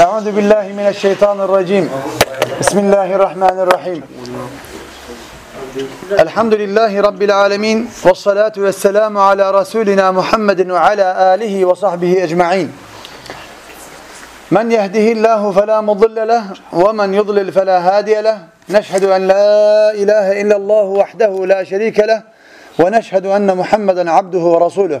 أعوذ بالله من الشيطان الرجيم. بسم الله الرحمن الرحيم. الحمد لله رب العالمين والصلاة والسلام على رسولنا محمد وعلى آله وصحبه أجمعين. من يهده الله فلا مضل له ومن يضلل فلا هادي له. نشهد أن لا إله إلا الله وحده لا شريك له ونشهد أن محمدا عبده ورسوله.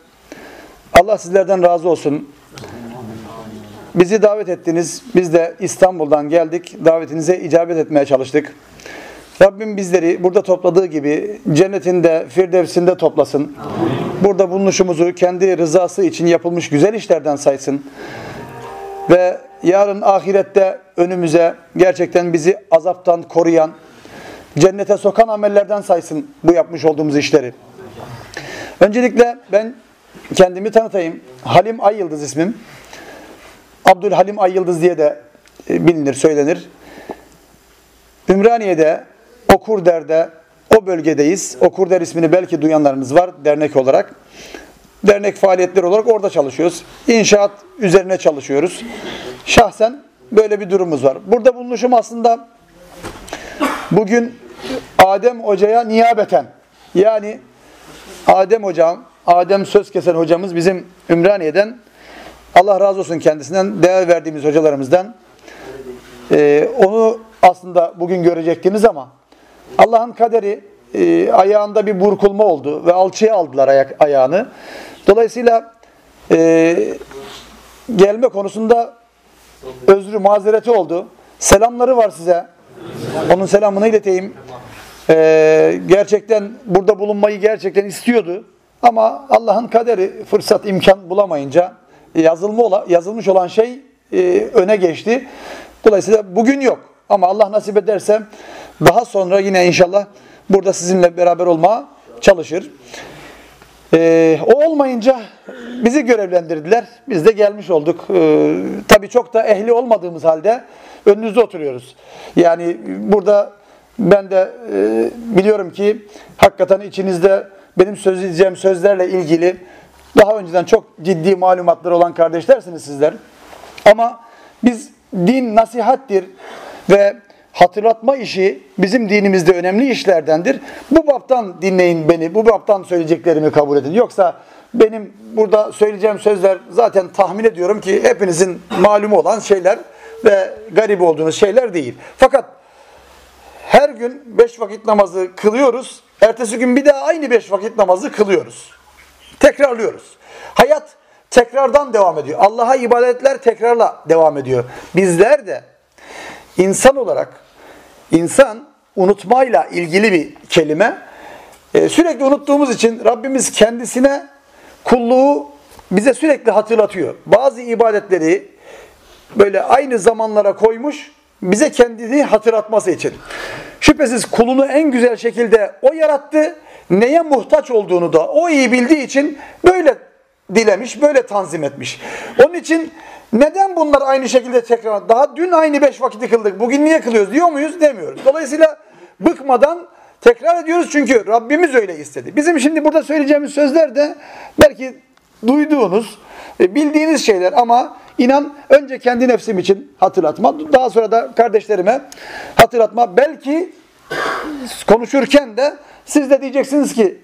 Allah sizlerden razı olsun. Bizi davet ettiniz. Biz de İstanbul'dan geldik. Davetinize icabet etmeye çalıştık. Rabbim bizleri burada topladığı gibi cennetinde, firdevsinde toplasın. Burada bulunuşumuzu kendi rızası için yapılmış güzel işlerden saysın. Ve yarın ahirette önümüze gerçekten bizi azaptan koruyan, cennete sokan amellerden saysın bu yapmış olduğumuz işleri. Öncelikle ben kendimi tanıtayım. Halim Ay Yıldız ismim. Abdülhalim Ay Yıldız diye de bilinir, söylenir. Ümraniye'de, Okurder'de, o bölgedeyiz. Okurder ismini belki duyanlarınız var dernek olarak. Dernek faaliyetleri olarak orada çalışıyoruz. İnşaat üzerine çalışıyoruz. Şahsen böyle bir durumumuz var. Burada bulunuşum aslında bugün Adem Hoca'ya niyabeten yani Adem Hocam, Adem Sözkesen hocamız bizim Ümraniye'den Allah razı olsun kendisinden değer verdiğimiz hocalarımızdan. Ee, onu aslında bugün görecektiniz ama Allah'ın kaderi e, ayağında bir burkulma oldu ve alçıya aldılar ayak, ayağını. Dolayısıyla e, gelme konusunda özrü mazereti oldu. Selamları var size. Onun selamını ileteyim. Ee, gerçekten burada bulunmayı gerçekten istiyordu. Ama Allah'ın kaderi fırsat imkan bulamayınca yazılma ola, yazılmış olan şey e, öne geçti. Dolayısıyla bugün yok. Ama Allah nasip ederse daha sonra yine inşallah burada sizinle beraber olmaya çalışır. Ee, o olmayınca bizi görevlendirdiler. Biz de gelmiş olduk. Ee, tabii çok da ehli olmadığımız halde önünüzde oturuyoruz. Yani burada ben de e, biliyorum ki hakikaten içinizde benim söyleyeceğim sözlerle ilgili daha önceden çok ciddi malumatları olan kardeşlersiniz sizler. Ama biz din nasihattir ve hatırlatma işi bizim dinimizde önemli işlerdendir. Bu baptan dinleyin beni, bu baptan söyleyeceklerimi kabul edin. Yoksa benim burada söyleyeceğim sözler zaten tahmin ediyorum ki hepinizin malumu olan şeyler ve garip olduğunuz şeyler değil. Fakat her gün beş vakit namazı kılıyoruz. Ertesi gün bir daha aynı beş vakit namazı kılıyoruz. Tekrarlıyoruz. Hayat tekrardan devam ediyor. Allah'a ibadetler tekrarla devam ediyor. Bizler de insan olarak insan unutmayla ilgili bir kelime. Ee, sürekli unuttuğumuz için Rabbimiz kendisine kulluğu bize sürekli hatırlatıyor. Bazı ibadetleri böyle aynı zamanlara koymuş bize kendini hatırlatması için. Şüphesiz kulunu en güzel şekilde o yarattı. Neye muhtaç olduğunu da o iyi bildiği için böyle dilemiş, böyle tanzim etmiş. Onun için neden bunlar aynı şekilde tekrar, daha dün aynı beş vakiti kıldık, bugün niye kılıyoruz diyor muyuz? Demiyoruz. Dolayısıyla bıkmadan tekrar ediyoruz çünkü Rabbimiz öyle istedi. Bizim şimdi burada söyleyeceğimiz sözler de belki duyduğunuz, bildiğiniz şeyler ama inan önce kendi nefsim için hatırlatma, daha sonra da kardeşlerime hatırlatma. Belki konuşurken de siz de diyeceksiniz ki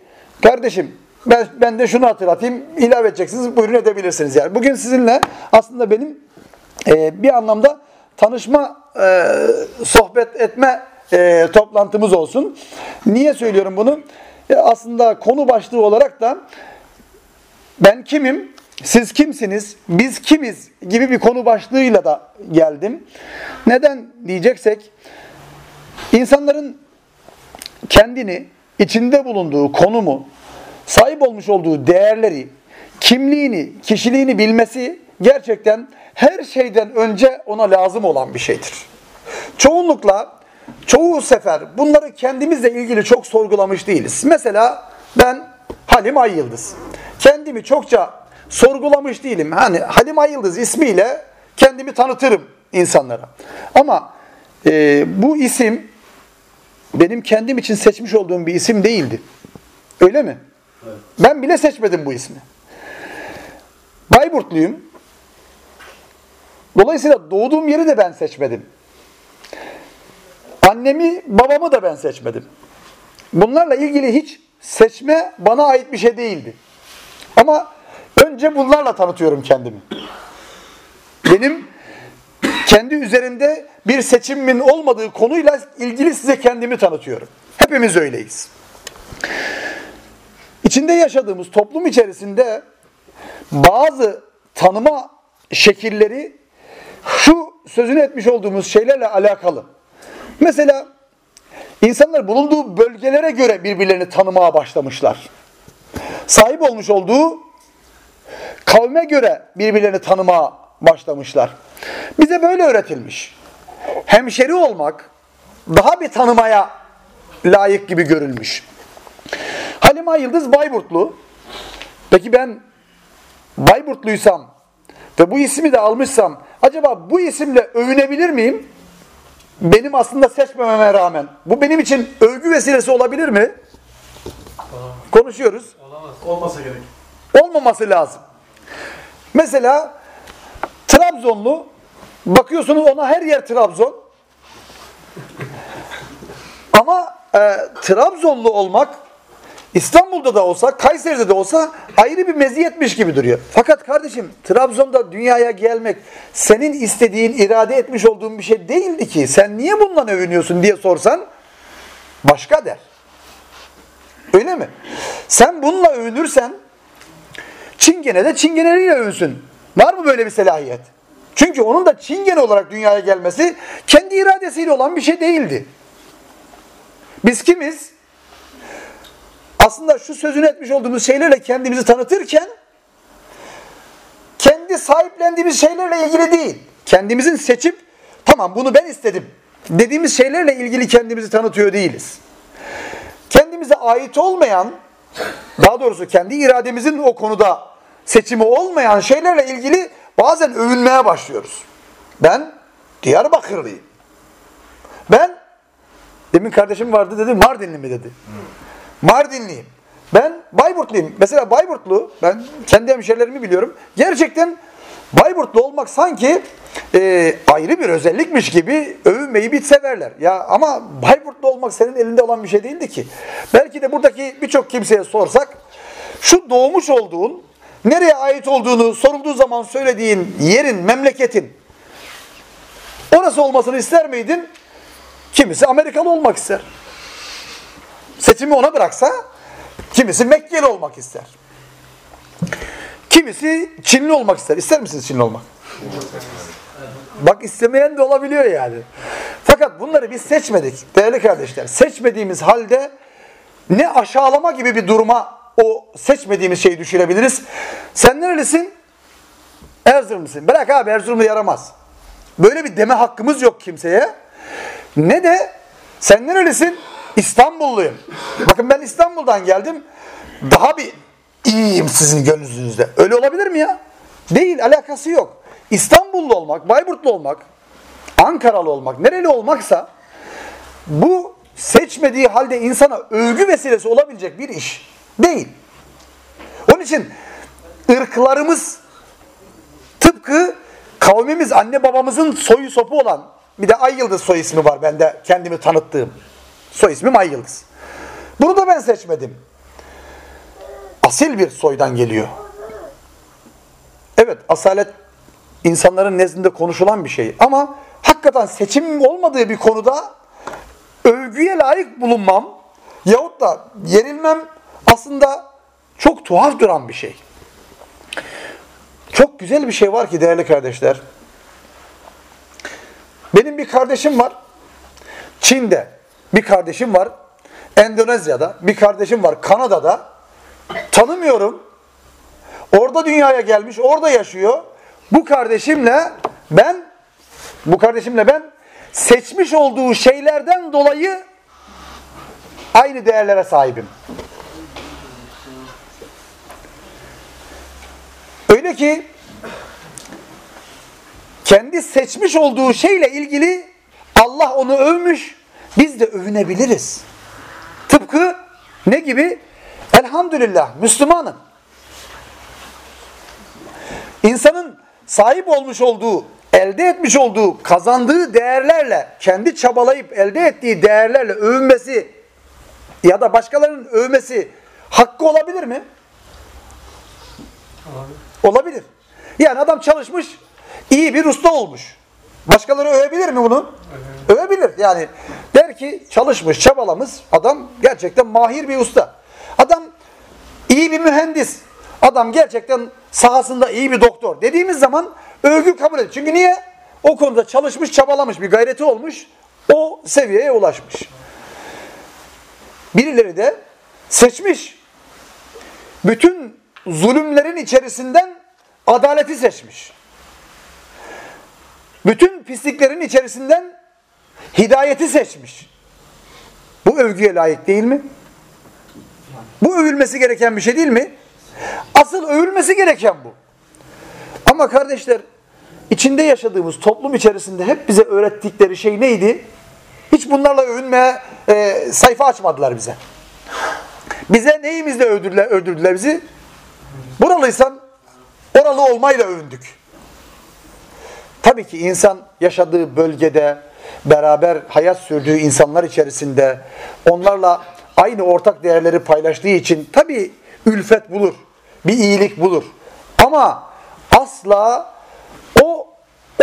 kardeşim Ben, ben de şunu hatırlatayım. ilave edeceksiniz. Buyurun edebilirsiniz yani. Bugün sizinle aslında benim e, bir anlamda tanışma, e, sohbet etme e, toplantımız olsun. Niye söylüyorum bunu? E, aslında konu başlığı olarak da ben kimim, siz kimsiniz, biz kimiz gibi bir konu başlığıyla da geldim. Neden diyeceksek, insanların kendini, içinde bulunduğu konumu, sahip olmuş olduğu değerleri, kimliğini, kişiliğini bilmesi gerçekten her şeyden önce ona lazım olan bir şeydir. Çoğunlukla, çoğu sefer bunları kendimizle ilgili çok sorgulamış değiliz. Mesela ben Halim Ay Yıldız. Kendimi çokça sorgulamış değilim. Hani Halim Ay Yıldız ismiyle kendimi tanıtırım insanlara. Ama e, bu isim benim kendim için seçmiş olduğum bir isim değildi. Öyle mi? Evet. Ben bile seçmedim bu ismi. Bayburtluyum. Dolayısıyla doğduğum yeri de ben seçmedim. Annemi, babamı da ben seçmedim. Bunlarla ilgili hiç seçme bana ait bir şey değildi. Ama önce bunlarla tanıtıyorum kendimi. Benim kendi üzerinde bir seçimimin olmadığı konuyla ilgili size kendimi tanıtıyorum. Hepimiz öyleyiz. İçinde yaşadığımız toplum içerisinde bazı tanıma şekilleri şu sözünü etmiş olduğumuz şeylerle alakalı. Mesela insanlar bulunduğu bölgelere göre birbirlerini tanımaya başlamışlar. Sahip olmuş olduğu kavme göre birbirlerini tanımaya başlamışlar. Bize böyle öğretilmiş. Hemşeri olmak daha bir tanımaya layık gibi görülmüş. Halima Yıldız Bayburtlu. Peki ben Bayburtluysam ve bu ismi de almışsam acaba bu isimle övünebilir miyim? Benim aslında seçmememe rağmen. Bu benim için övgü vesilesi olabilir mi? Konuşuyoruz. Olamaz. Olmasa gerek. Olmaması lazım. Mesela Trabzonlu bakıyorsunuz ona her yer Trabzon. Ama e, Trabzonlu olmak İstanbul'da da olsa, Kayseri'de de olsa ayrı bir meziyetmiş gibi duruyor. Fakat kardeşim Trabzon'da dünyaya gelmek senin istediğin, irade etmiş olduğun bir şey değildi ki. Sen niye bundan övünüyorsun diye sorsan başka der. Öyle mi? Sen bununla övünürsen Çingene de çingeneliyle övünsün. Var mı böyle bir selahiyet? Çünkü onun da çingene olarak dünyaya gelmesi kendi iradesiyle olan bir şey değildi. Biz kimiz? Aslında şu sözünü etmiş olduğumuz şeylerle kendimizi tanıtırken kendi sahiplendiğimiz şeylerle ilgili değil. Kendimizin seçip tamam bunu ben istedim dediğimiz şeylerle ilgili kendimizi tanıtıyor değiliz. Kendimize ait olmayan daha doğrusu kendi irademizin o konuda seçimi olmayan şeylerle ilgili bazen övünmeye başlıyoruz. Ben Diyarbakırlıyım. Ben demin kardeşim vardı dedi Mardinli mi dedi. Mardinliyim. Ben Bayburtluyum. Mesela Bayburtlu, ben kendi hemşerilerimi biliyorum. Gerçekten Bayburtlu olmak sanki e, ayrı bir özellikmiş gibi övünmeyi bir severler. Ya ama Bayburtlu olmak senin elinde olan bir şey değildi ki. Belki de buradaki birçok kimseye sorsak şu doğmuş olduğun, nereye ait olduğunu sorulduğu zaman söylediğin yerin, memleketin orası olmasını ister miydin? Kimisi Amerikalı olmak ister. Seçimi ona bıraksa kimisi Mekkeli olmak ister. Kimisi Çinli olmak ister. İster misiniz Çinli olmak? Bak istemeyen de olabiliyor yani. Fakat bunları biz seçmedik değerli kardeşler. Seçmediğimiz halde ne aşağılama gibi bir duruma o seçmediğimiz şeyi düşürebiliriz. Sen nerelisin? Erzurumlusun. Bırak abi Erzurumlu yaramaz. Böyle bir deme hakkımız yok kimseye. Ne de sen nerelisin? İstanbulluyum. Bakın ben İstanbul'dan geldim. Daha bir iyiyim sizin gönlünüzde. Öyle olabilir mi ya? Değil, alakası yok. İstanbullu olmak, Bayburtlu olmak, Ankaralı olmak, nereli olmaksa bu seçmediği halde insana övgü vesilesi olabilecek bir iş değil. Onun için ırklarımız tıpkı kavmimiz, anne babamızın soyu sopu olan bir de Ay Yıldız soy ismi var bende kendimi tanıttığım. Soy ismim Ay Yıldız. Bunu da ben seçmedim. Asil bir soydan geliyor. Evet asalet insanların nezdinde konuşulan bir şey ama hakikaten seçim olmadığı bir konuda övgüye layık bulunmam yahut da yerilmem aslında çok tuhaf duran bir şey. Çok güzel bir şey var ki değerli kardeşler. Benim bir kardeşim var. Çin'de bir kardeşim var. Endonezya'da bir kardeşim var. Kanada'da. Tanımıyorum. Orada dünyaya gelmiş, orada yaşıyor. Bu kardeşimle ben bu kardeşimle ben seçmiş olduğu şeylerden dolayı aynı değerlere sahibim. Öyle ki kendi seçmiş olduğu şeyle ilgili Allah onu övmüş, biz de övünebiliriz. Tıpkı ne gibi? Elhamdülillah Müslümanım. İnsanın sahip olmuş olduğu, elde etmiş olduğu, kazandığı değerlerle, kendi çabalayıp elde ettiği değerlerle övünmesi ya da başkalarının övmesi hakkı olabilir mi? Olabilir. Olabilir. Yani adam çalışmış, iyi bir usta olmuş. Başkaları övebilir mi bunu? Evet. Övebilir. Yani der ki çalışmış, çabalamış adam gerçekten mahir bir usta. Adam iyi bir mühendis. Adam gerçekten sahasında iyi bir doktor. Dediğimiz zaman övgü kabul edilir. Çünkü niye? O konuda çalışmış, çabalamış, bir gayreti olmuş. O seviyeye ulaşmış. Birileri de seçmiş. Bütün zulümlerin içerisinden adaleti seçmiş. Bütün pisliklerin içerisinden hidayeti seçmiş. Bu övgüye layık değil mi? Bu övülmesi gereken bir şey değil mi? Asıl övülmesi gereken bu. Ama kardeşler içinde yaşadığımız toplum içerisinde hep bize öğrettikleri şey neydi? Hiç bunlarla övünmeye e, sayfa açmadılar bize. Bize neyimizle övdürdüler, övdürdüler bizi? Buralıysan oralı olmayla övündük. Tabii ki insan yaşadığı bölgede, beraber hayat sürdüğü insanlar içerisinde onlarla aynı ortak değerleri paylaştığı için tabii ülfet bulur, bir iyilik bulur. Ama asla o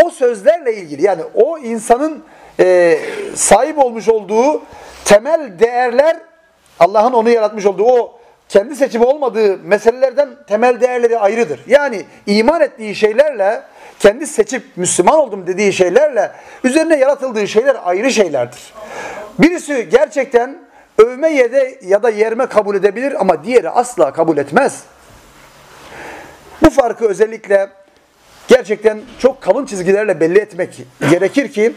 o sözlerle ilgili yani o insanın e, sahip olmuş olduğu temel değerler Allah'ın onu yaratmış olduğu o kendi seçimi olmadığı meselelerden temel değerleri ayrıdır. Yani iman ettiği şeylerle kendi seçip Müslüman oldum dediği şeylerle üzerine yaratıldığı şeyler ayrı şeylerdir. Birisi gerçekten övme yede ya da yerme kabul edebilir ama diğeri asla kabul etmez. Bu farkı özellikle gerçekten çok kalın çizgilerle belli etmek gerekir ki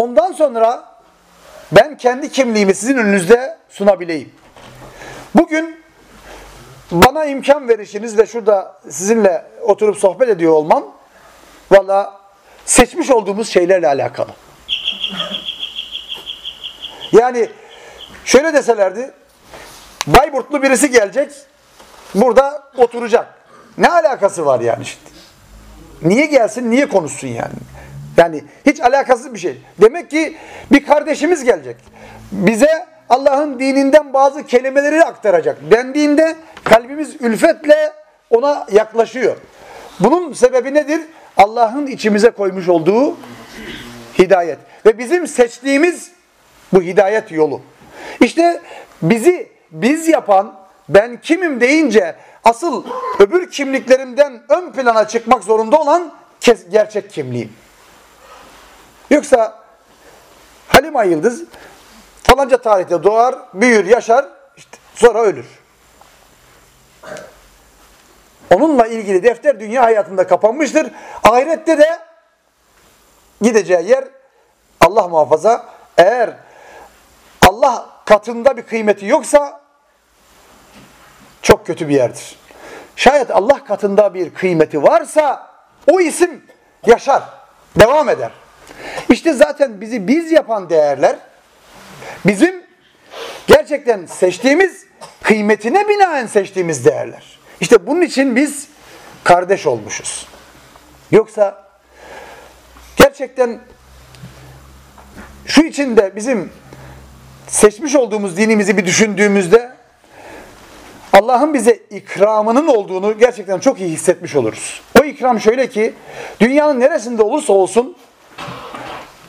ondan sonra ben kendi kimliğimi sizin önünüzde sunabileyim. Bugün bana imkan verişiniz ve şurada sizinle oturup sohbet ediyor olmam valla seçmiş olduğumuz şeylerle alakalı. Yani şöyle deselerdi Bayburtlu birisi gelecek burada oturacak. Ne alakası var yani şimdi? Niye gelsin, niye konuşsun yani? Yani hiç alakasız bir şey. Demek ki bir kardeşimiz gelecek. Bize Allah'ın dininden bazı kelimeleri aktaracak. Dendiğinde kalbimiz ülfetle ona yaklaşıyor. Bunun sebebi nedir? Allah'ın içimize koymuş olduğu hidayet. Ve bizim seçtiğimiz bu hidayet yolu. İşte bizi biz yapan ben kimim deyince asıl öbür kimliklerimden ön plana çıkmak zorunda olan gerçek kimliğim. Yoksa Halima Yıldız falanca tarihte doğar, büyür, yaşar, işte sonra ölür. Onunla ilgili defter dünya hayatında kapanmıştır. Ahirette de gideceği yer Allah muhafaza eğer Allah katında bir kıymeti yoksa çok kötü bir yerdir. Şayet Allah katında bir kıymeti varsa o isim yaşar, devam eder. İşte zaten bizi biz yapan değerler bizim gerçekten seçtiğimiz kıymetine binaen seçtiğimiz değerler. İşte bunun için biz kardeş olmuşuz. Yoksa gerçekten şu içinde bizim seçmiş olduğumuz dinimizi bir düşündüğümüzde Allah'ın bize ikramının olduğunu gerçekten çok iyi hissetmiş oluruz. O ikram şöyle ki dünyanın neresinde olursa olsun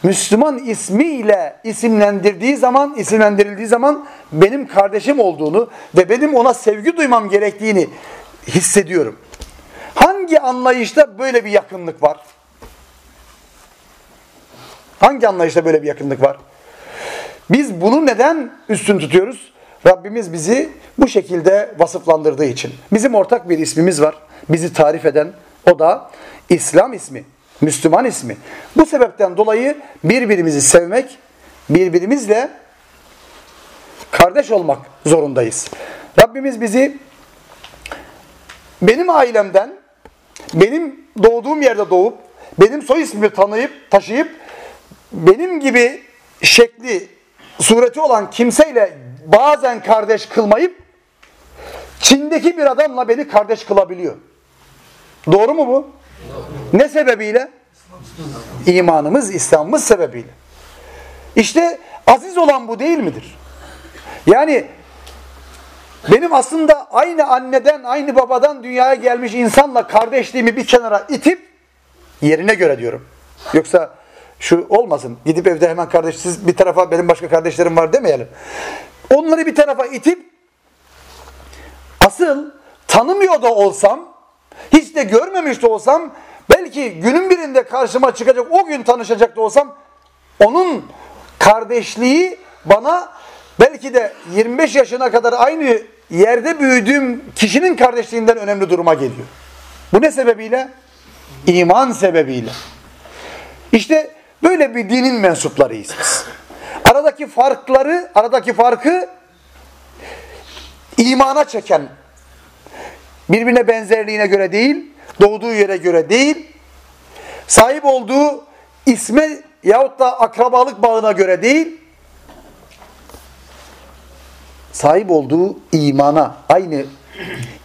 Müslüman ismiyle isimlendirdiği zaman, isimlendirildiği zaman benim kardeşim olduğunu ve benim ona sevgi duymam gerektiğini hissediyorum. Hangi anlayışta böyle bir yakınlık var? Hangi anlayışta böyle bir yakınlık var? Biz bunu neden üstün tutuyoruz? Rabbimiz bizi bu şekilde vasıflandırdığı için. Bizim ortak bir ismimiz var. Bizi tarif eden o da İslam ismi. Müslüman ismi. Bu sebepten dolayı birbirimizi sevmek, birbirimizle kardeş olmak zorundayız. Rabbimiz bizi benim ailemden, benim doğduğum yerde doğup, benim soy ismimi tanıyıp, taşıyıp, benim gibi şekli, sureti olan kimseyle bazen kardeş kılmayıp, Çin'deki bir adamla beni kardeş kılabiliyor. Doğru mu bu? Ne sebebiyle? İmanımız, İslam'ımız sebebiyle. İşte aziz olan bu değil midir? Yani benim aslında aynı anneden, aynı babadan dünyaya gelmiş insanla kardeşliğimi bir kenara itip yerine göre diyorum. Yoksa şu olmasın. Gidip evde hemen kardeşsiz bir tarafa benim başka kardeşlerim var demeyelim. Onları bir tarafa itip asıl tanımıyor da olsam hiç de görmemiş de olsam belki günün birinde karşıma çıkacak o gün tanışacak da olsam onun kardeşliği bana belki de 25 yaşına kadar aynı yerde büyüdüğüm kişinin kardeşliğinden önemli duruma geliyor. Bu ne sebebiyle? İman sebebiyle. İşte böyle bir dinin mensuplarıyız biz. Aradaki farkları, aradaki farkı imana çeken, birbirine benzerliğine göre değil, doğduğu yere göre değil, sahip olduğu isme yahut da akrabalık bağına göre değil, sahip olduğu imana, aynı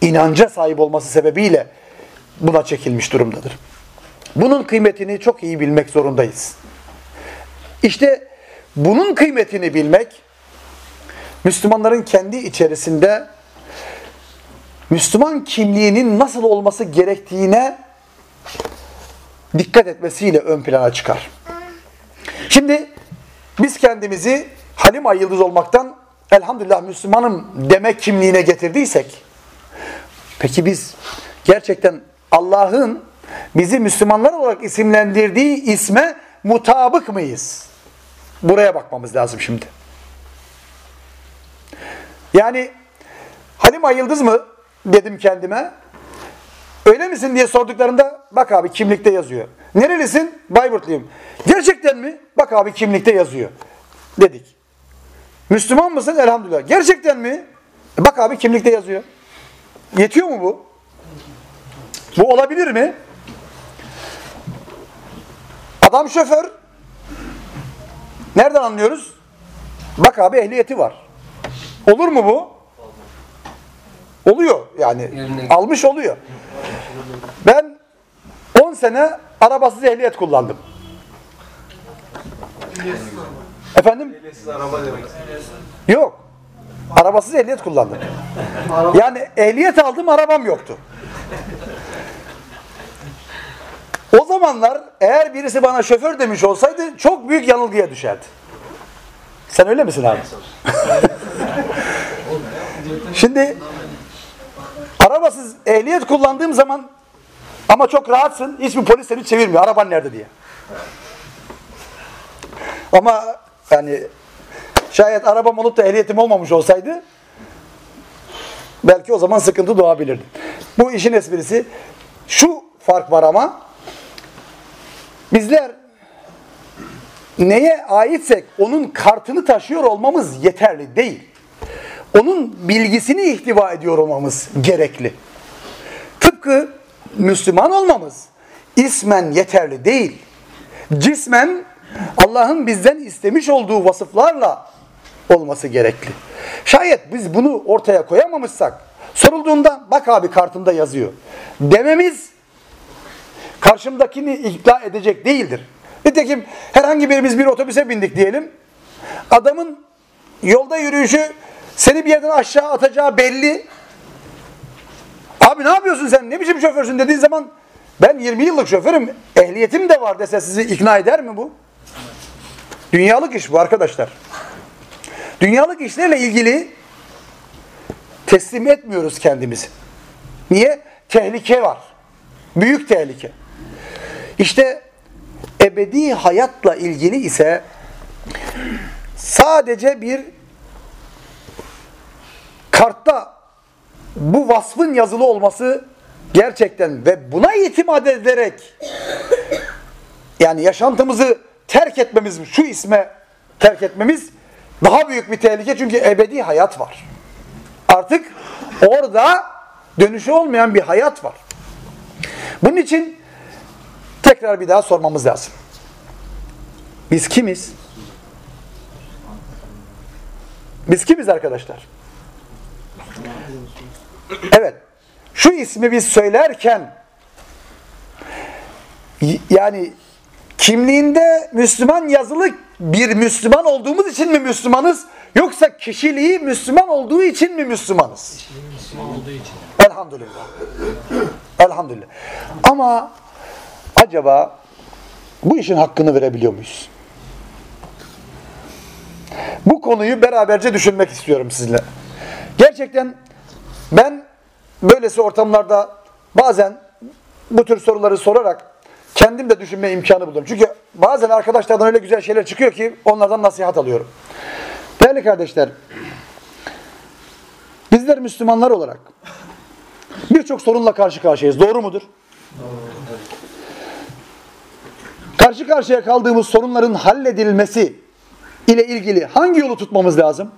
inanca sahip olması sebebiyle buna çekilmiş durumdadır. Bunun kıymetini çok iyi bilmek zorundayız. İşte bunun kıymetini bilmek, Müslümanların kendi içerisinde Müslüman kimliğinin nasıl olması gerektiğine dikkat etmesiyle ön plana çıkar. Şimdi biz kendimizi Halim Ay Yıldız olmaktan elhamdülillah Müslümanım demek kimliğine getirdiysek peki biz gerçekten Allah'ın bizi Müslümanlar olarak isimlendirdiği isme mutabık mıyız? Buraya bakmamız lazım şimdi. Yani Halim Ay Yıldız mı dedim kendime. Öyle misin diye sorduklarında bak abi kimlikte yazıyor. Nerelisin? Bayburtluyum. Gerçekten mi? Bak abi kimlikte yazıyor. Dedik. Müslüman mısın? Elhamdülillah. Gerçekten mi? E bak abi kimlikte yazıyor. Yetiyor mu bu? Bu olabilir mi? Adam şoför. Nereden anlıyoruz? Bak abi ehliyeti var. Olur mu bu? Oluyor yani. Almış oluyor. Ben 10 sene arabasız ehliyet kullandım. Efendim? Ehliyetsiz araba demek. Yok. Arabasız ehliyet kullandım. Yani ehliyet aldım arabam yoktu. O zamanlar eğer birisi bana şoför demiş olsaydı çok büyük yanılgıya düşerdi. Sen öyle misin abi? Şimdi arabasız ehliyet kullandığım zaman ama çok rahatsın. Hiçbir polis seni çevirmiyor. Araban nerede diye. Ama yani şayet arabam olup da ehliyetim olmamış olsaydı belki o zaman sıkıntı doğabilirdi. Bu işin esprisi şu fark var ama bizler neye aitsek onun kartını taşıyor olmamız yeterli değil. Onun bilgisini ihtiva ediyor olmamız gerekli. Tıpkı Müslüman olmamız ismen yeterli değil. Cismen Allah'ın bizden istemiş olduğu vasıflarla olması gerekli. Şayet biz bunu ortaya koyamamışsak sorulduğunda bak abi kartında yazıyor dememiz karşımdakini ikna edecek değildir. Nitekim herhangi birimiz bir otobüse bindik diyelim. Adamın yolda yürüyüşü seni bir yerden aşağı atacağı belli. Abi ne yapıyorsun sen? Ne biçim şoförsün dediğin zaman ben 20 yıllık şoförüm. Ehliyetim de var dese sizi ikna eder mi bu? Dünyalık iş bu arkadaşlar. Dünyalık işlerle ilgili teslim etmiyoruz kendimizi. Niye? Tehlike var. Büyük tehlike. İşte ebedi hayatla ilgili ise sadece bir kartta bu vasfın yazılı olması gerçekten ve buna itimat ederek yani yaşantımızı terk etmemiz, şu isme terk etmemiz daha büyük bir tehlike çünkü ebedi hayat var. Artık orada dönüşü olmayan bir hayat var. Bunun için tekrar bir daha sormamız lazım. Biz kimiz? Biz kimiz arkadaşlar? Evet. Şu ismi biz söylerken yani kimliğinde Müslüman yazılı bir Müslüman olduğumuz için mi Müslümanız? Yoksa kişiliği Müslüman olduğu için mi Müslümanız? Müslüman olduğu için. Elhamdülillah. Elhamdülillah. Ama acaba bu işin hakkını verebiliyor muyuz? Bu konuyu beraberce düşünmek istiyorum sizinle. Gerçekten ben böylesi ortamlarda bazen bu tür soruları sorarak kendim de düşünme imkanı buluyorum. Çünkü bazen arkadaşlardan öyle güzel şeyler çıkıyor ki onlardan nasihat alıyorum. Değerli kardeşler, bizler Müslümanlar olarak birçok sorunla karşı karşıyayız. Doğru mudur? Karşı karşıya kaldığımız sorunların halledilmesi ile ilgili hangi yolu tutmamız lazım?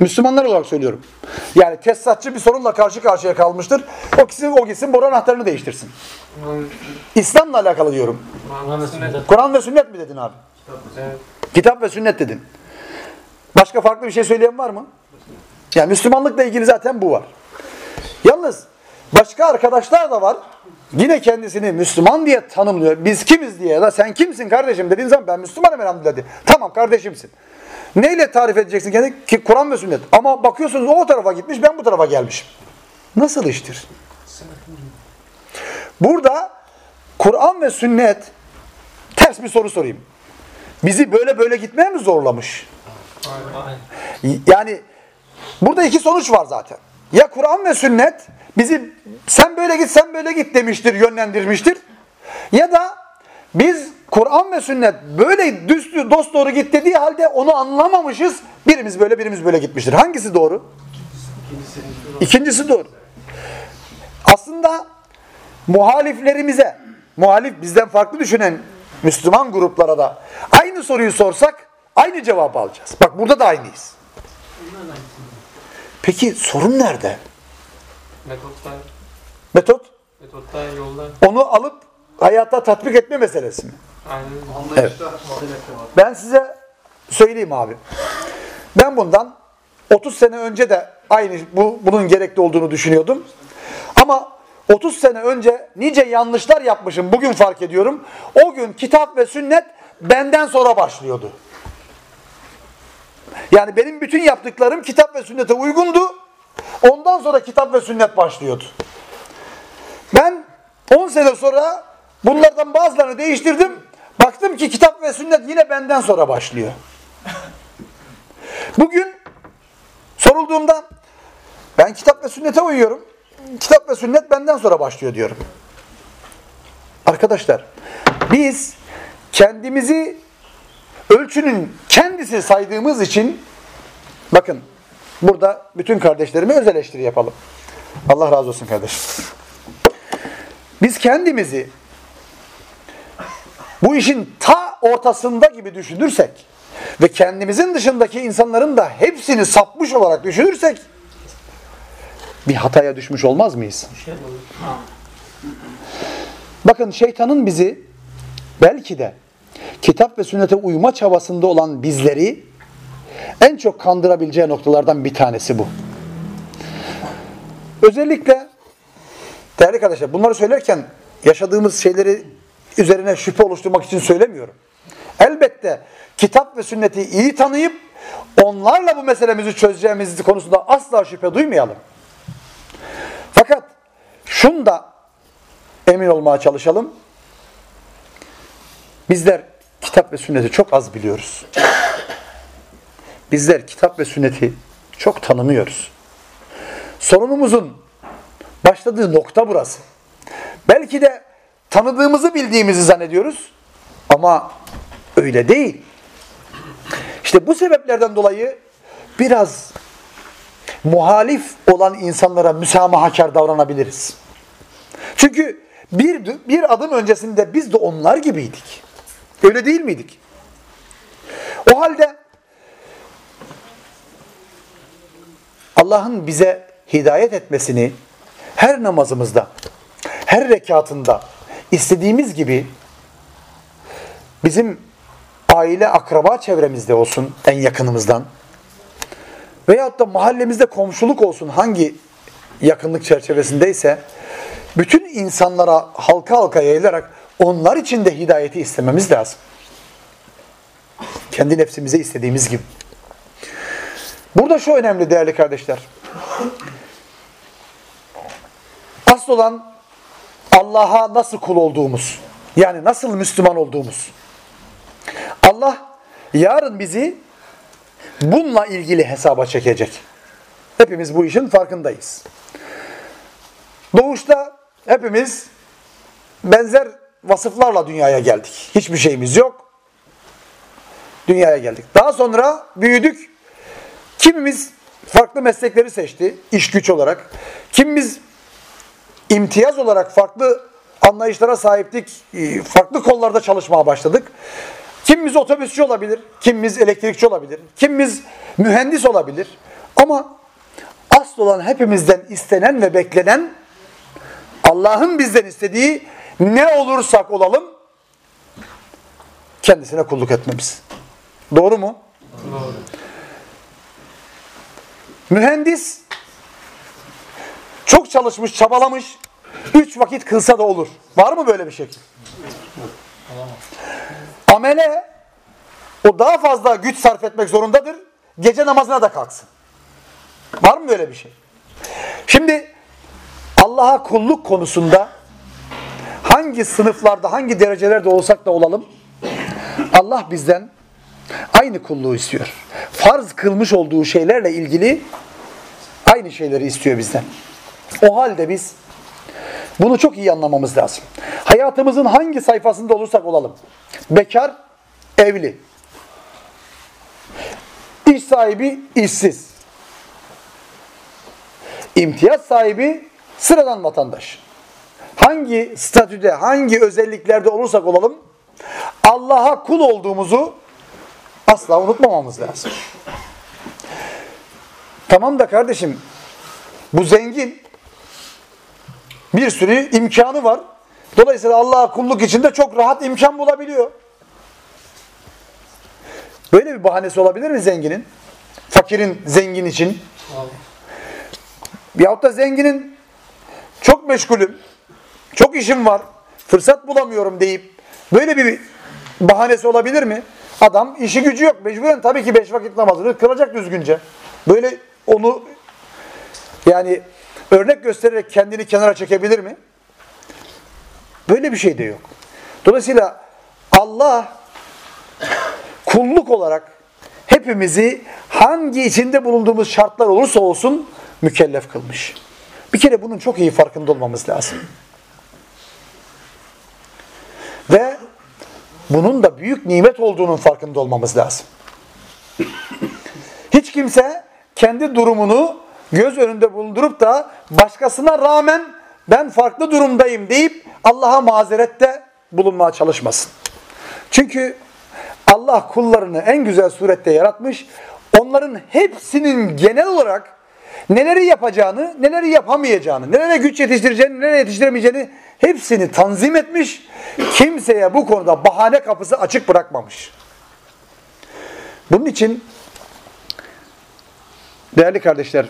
Müslümanlar olarak söylüyorum. Yani tesisatçı bir sorunla karşı karşıya kalmıştır. O gitsin, o gitsin boru anahtarını değiştirsin. İslam'la alakalı diyorum. Kur'an ve sünnet. Mi dedin abi? Evet. Kitap ve sünnet dedin. Başka farklı bir şey söyleyen var mı? Yani Müslümanlıkla ilgili zaten bu var. Yalnız başka arkadaşlar da var. Yine kendisini Müslüman diye tanımlıyor. Biz kimiz diye da sen kimsin kardeşim dediğin zaman ben Müslümanım elhamdülillah dedi. Tamam kardeşimsin. Neyle tarif edeceksin kendini? Ki Kur'an ve sünnet. Ama bakıyorsunuz o tarafa gitmiş ben bu tarafa gelmişim. Nasıl iştir? Burada Kur'an ve sünnet ters bir soru sorayım. Bizi böyle böyle gitmeye mi zorlamış? Yani burada iki sonuç var zaten. Ya Kur'an ve sünnet bizi sen böyle git sen böyle git demiştir, yönlendirmiştir. Ya da biz Kur'an ve sünnet böyle düz dost doğru git dediği halde onu anlamamışız. Birimiz böyle birimiz böyle gitmiştir. Hangisi doğru? İkincisi doğru. Aslında muhaliflerimize, muhalif bizden farklı düşünen Müslüman gruplara da aynı soruyu sorsak aynı cevabı alacağız. Bak burada da aynıyız. Peki sorun nerede? Metottan, Metot metottan yoldan. onu alıp hayata tatbik etme meselesi mi? Aynen. Evet. Ben size söyleyeyim abi. Ben bundan 30 sene önce de aynı bu, bunun gerekli olduğunu düşünüyordum. Ama 30 sene önce nice yanlışlar yapmışım. Bugün fark ediyorum. O gün kitap ve sünnet benden sonra başlıyordu. Yani benim bütün yaptıklarım kitap ve sünnete uygundu. Ondan sonra kitap ve sünnet başlıyordu. Ben 10 sene sonra bunlardan bazılarını değiştirdim. Baktım ki kitap ve sünnet yine benden sonra başlıyor. Bugün sorulduğumda ben kitap ve sünnete uyuyorum. Kitap ve sünnet benden sonra başlıyor diyorum. Arkadaşlar biz kendimizi ölçünün kendisi saydığımız için bakın burada bütün kardeşlerime öz eleştiri yapalım. Allah razı olsun kardeşim. Biz kendimizi bu işin ta ortasında gibi düşünürsek ve kendimizin dışındaki insanların da hepsini sapmış olarak düşünürsek bir hataya düşmüş olmaz mıyız? Bakın şeytanın bizi belki de kitap ve sünnete uyma çabasında olan bizleri en çok kandırabileceği noktalardan bir tanesi bu. Özellikle değerli arkadaşlar bunları söylerken yaşadığımız şeyleri üzerine şüphe oluşturmak için söylemiyorum. Elbette kitap ve sünneti iyi tanıyıp onlarla bu meselemizi çözeceğimiz konusunda asla şüphe duymayalım. Fakat şunda emin olmaya çalışalım. Bizler kitap ve sünneti çok az biliyoruz. Bizler kitap ve sünneti çok tanımıyoruz. Sorunumuzun başladığı nokta burası. Belki de tanıdığımızı bildiğimizi zannediyoruz ama öyle değil. İşte bu sebeplerden dolayı biraz muhalif olan insanlara müsamahakar davranabiliriz. Çünkü bir, bir adım öncesinde biz de onlar gibiydik. Öyle değil miydik? O halde Allah'ın bize hidayet etmesini her namazımızda, her rekatında istediğimiz gibi bizim aile, akraba çevremizde olsun en yakınımızdan veyahut da mahallemizde komşuluk olsun hangi yakınlık çerçevesindeyse bütün insanlara halka halka yayılarak onlar için de hidayeti istememiz lazım. Kendi nefsimize istediğimiz gibi. Burada şu önemli değerli kardeşler. Asıl olan Allah'a nasıl kul olduğumuz. Yani nasıl Müslüman olduğumuz. Allah yarın bizi bununla ilgili hesaba çekecek. Hepimiz bu işin farkındayız. Doğuşta hepimiz benzer vasıflarla dünyaya geldik. Hiçbir şeyimiz yok. Dünyaya geldik. Daha sonra büyüdük. Kimimiz farklı meslekleri seçti iş güç olarak. Kimimiz imtiyaz olarak farklı anlayışlara sahiptik. E, farklı kollarda çalışmaya başladık. Kimimiz otobüsçü olabilir, kimimiz elektrikçi olabilir, kimimiz mühendis olabilir. Ama asıl olan hepimizden istenen ve beklenen Allah'ın bizden istediği ne olursak olalım kendisine kulluk etmemiz. Doğru mu? Doğru. Mühendis çok çalışmış, çabalamış, üç vakit kılsa da olur. Var mı böyle bir şey? Amele o daha fazla güç sarf etmek zorundadır. Gece namazına da kalksın. Var mı böyle bir şey? Şimdi Allah'a kulluk konusunda hangi sınıflarda, hangi derecelerde olsak da olalım Allah bizden aynı kulluğu istiyor. Farz kılmış olduğu şeylerle ilgili aynı şeyleri istiyor bizden. O halde biz bunu çok iyi anlamamız lazım. Hayatımızın hangi sayfasında olursak olalım. Bekar, evli. İş sahibi, işsiz. İmtiyaz sahibi, sıradan vatandaş. Hangi statüde, hangi özelliklerde olursak olalım, Allah'a kul olduğumuzu asla unutmamamız lazım. Tamam da kardeşim, bu zengin, bir sürü imkanı var. Dolayısıyla Allah'a kulluk içinde çok rahat imkan bulabiliyor. Böyle bir bahanesi olabilir mi zenginin? Fakirin zengin için. Yahut da zenginin çok meşgulüm, çok işim var, fırsat bulamıyorum deyip böyle bir bahanesi olabilir mi? Adam işi gücü yok. Mecburen tabii ki beş vakit namazını kılacak düzgünce. Böyle onu yani örnek göstererek kendini kenara çekebilir mi? Böyle bir şey de yok. Dolayısıyla Allah kulluk olarak hepimizi hangi içinde bulunduğumuz şartlar olursa olsun mükellef kılmış. Bir kere bunun çok iyi farkında olmamız lazım. Ve bunun da büyük nimet olduğunun farkında olmamız lazım. Hiç kimse kendi durumunu göz önünde bulundurup da başkasına rağmen ben farklı durumdayım deyip Allah'a mazerette bulunmaya çalışmasın. Çünkü Allah kullarını en güzel surette yaratmış. Onların hepsinin genel olarak neleri yapacağını, neleri yapamayacağını, nelere güç yetiştireceğini, nelere yetiştiremeyeceğini hepsini tanzim etmiş. Kimseye bu konuda bahane kapısı açık bırakmamış. Bunun için değerli kardeşler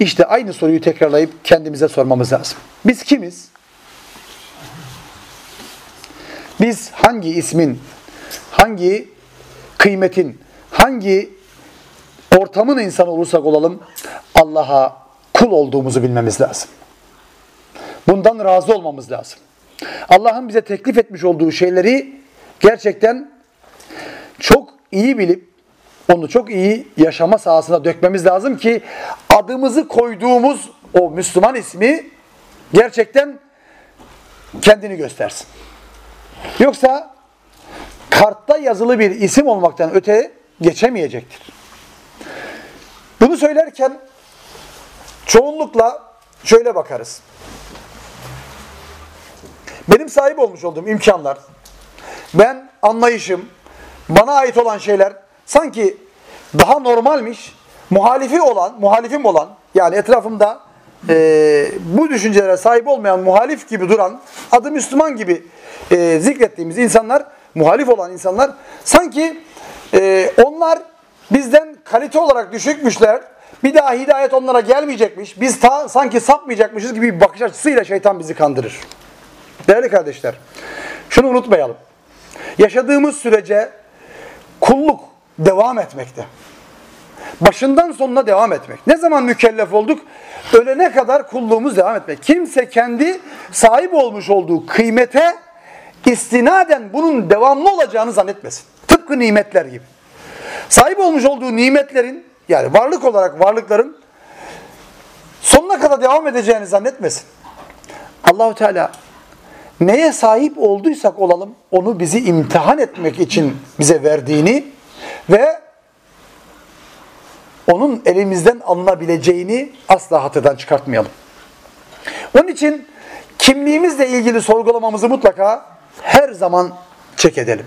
işte aynı soruyu tekrarlayıp kendimize sormamız lazım. Biz kimiz? Biz hangi ismin, hangi kıymetin, hangi ortamın insanı olursak olalım Allah'a kul olduğumuzu bilmemiz lazım. Bundan razı olmamız lazım. Allah'ın bize teklif etmiş olduğu şeyleri gerçekten çok iyi bilip onu çok iyi yaşama sahasına dökmemiz lazım ki adımızı koyduğumuz o Müslüman ismi gerçekten kendini göstersin. Yoksa kartta yazılı bir isim olmaktan öte geçemeyecektir. Bunu söylerken çoğunlukla şöyle bakarız. Benim sahip olmuş olduğum imkanlar, ben anlayışım, bana ait olan şeyler sanki daha normalmiş, muhalifi olan, muhalifim olan, yani etrafımda e, bu düşüncelere sahip olmayan muhalif gibi duran, adı Müslüman gibi e, zikrettiğimiz insanlar, muhalif olan insanlar, sanki e, onlar bizden kalite olarak düşükmüşler, bir daha hidayet onlara gelmeyecekmiş, biz ta, sanki sapmayacakmışız gibi bir bakış açısıyla şeytan bizi kandırır. Değerli kardeşler, şunu unutmayalım. Yaşadığımız sürece kulluk devam etmekte. Başından sonuna devam etmek. Ne zaman mükellef olduk? Ölene kadar kulluğumuz devam etmek. Kimse kendi sahip olmuş olduğu kıymete istinaden bunun devamlı olacağını zannetmesin. Tıpkı nimetler gibi. Sahip olmuş olduğu nimetlerin yani varlık olarak varlıkların sonuna kadar devam edeceğini zannetmesin. Allahu Teala neye sahip olduysak olalım onu bizi imtihan etmek için bize verdiğini ve onun elimizden alınabileceğini asla hatırdan çıkartmayalım. Onun için kimliğimizle ilgili sorgulamamızı mutlaka her zaman çek edelim.